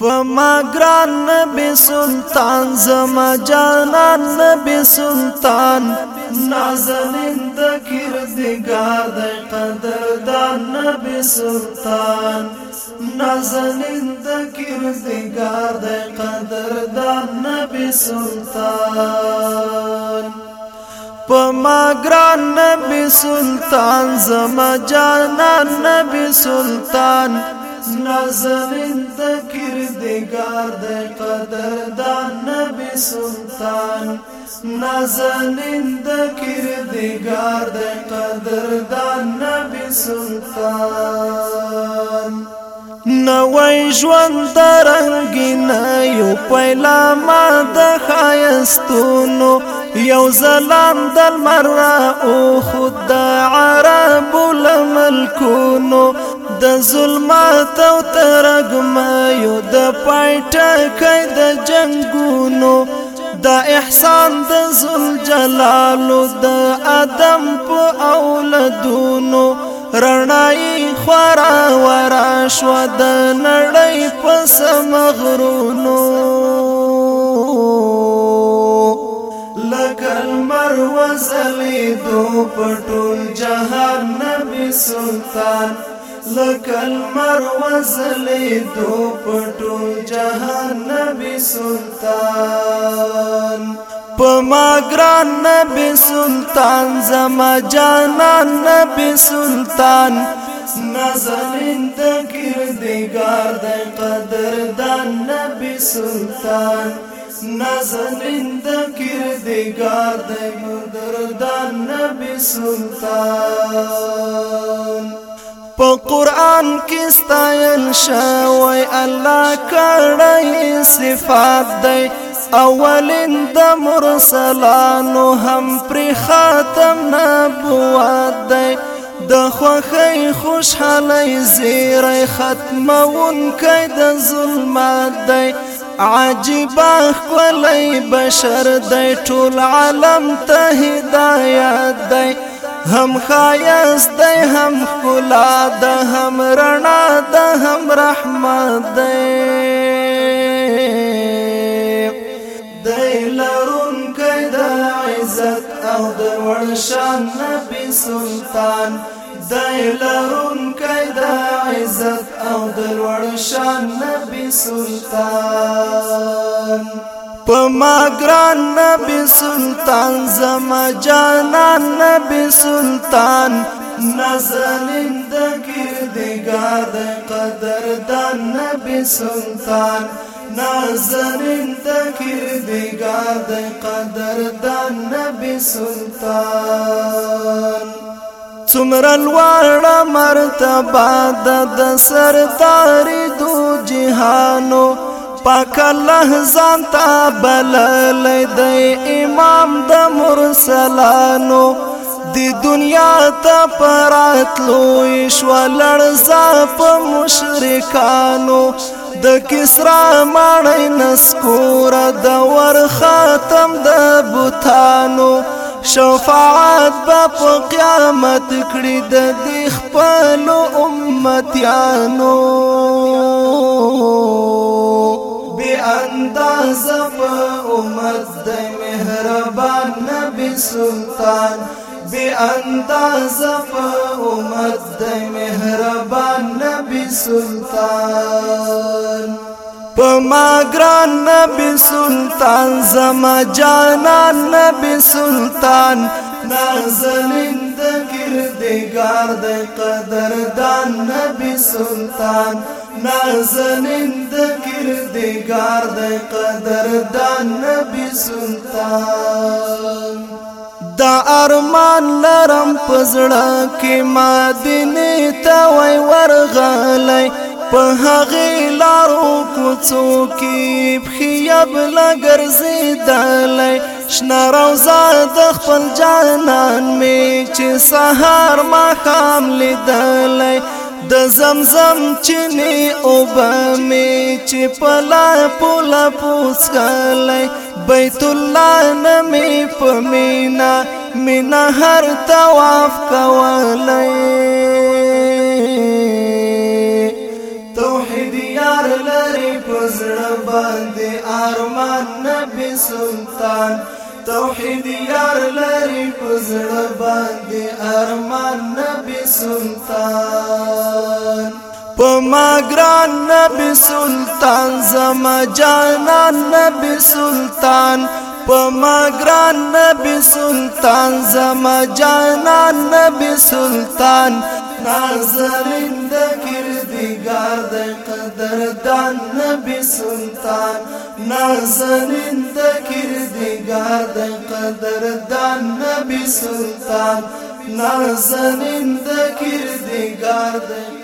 پما ګران نبی سلطان زما جانان نبی سلطان نازنین د کردګار د قدردان نبی سلطان نازنین د کردګار د قدردان نبی سلطان پما ګران نبی سلطان زما جانان نبی سلطان نازنین پروردگار د قدردان نبی سلطان نازنین د کردگار د قدردان نبی سلطان نوای ژوند رنگین یو پیلا ما د خایستونو یو زلام دل مرا او خود عرب د ظلمات او ترګمایو د پټکې د جنگونو د احسان د ذل جلالو د ادم په اولادونو رڼای خورا ورا شو د نړۍ په سمغرونو لکل مر وزلی دو پټول جهان نبی سلطان لکل مروزلی دو پټو جهان نبی سلطان پما ګران نبی سلطان زما جانان نبی سلطان نازنین د کردګار د قدردان نبی سلطان نازنین د کردګار د قدردان نبی سلطان په قران کې ستایل شوی الله کړی صفات دی اولین د مرسلانو هم پر خاتم نبوت دی د خوخی خوشحالی زیری ختمون که د ظلمات دی عجیبه کولی بشر دی ټول عالم ته هدایت دی هم خایست دی هم خلا د هم رڼا د هم رحمت دی دی لرون کای د عزت او د ورشان نبی سلطان دی لرون کای د عزت او د ورشان نبی سلطان پما ګران نبی سلطان زما جانان نبی سلطان نازنین د ګردګار د قدردان نبی سلطان نازنین د ګردګار د قدردان نبی سلطان څومره لوړه مرتبه د سرتاري دو جهانو پاک الله ځان ته بلل دی امام د مرسلانو د دنیا ته پراتلو ایشو لړزا په مشرکانو د کسرا ماړی نسکور د ور خاتم د بوتانو شفاعت په قیامت کړي د خپل امتیانو دا زما امت د مهربان نبی سلطان بی انداز په امت د مهربان نبی سلطان پما ګران نبی سلطان زما جانان نبی سلطان نازنین پروردگار دی قدردان نبی سلطان نازنین د کردگار دی قدردان نبی سلطان دا ارمان لرم پزړه کې مدینه ته وای ورغلای په هغه لارو کوڅو کې خیاب لګرځیدلای شنا روزا د خپل جانان می چې سهار ما خام لیدلې د زمزم چینه اوبه می چې پلا پلا پوسکلې بیت الله نمی پمینا مینا هر طواف کولې سلطان توحید یار لري پزړه باندې ارمان نبی سلطان پما ګران نبی سلطان زما جانان نبی سلطان پما ګران نبی سلطان زما جانان نبی سلطان نازنین د دي د قدردان نبی سلطان نازنین سلطان نازنین ذكر کردگار د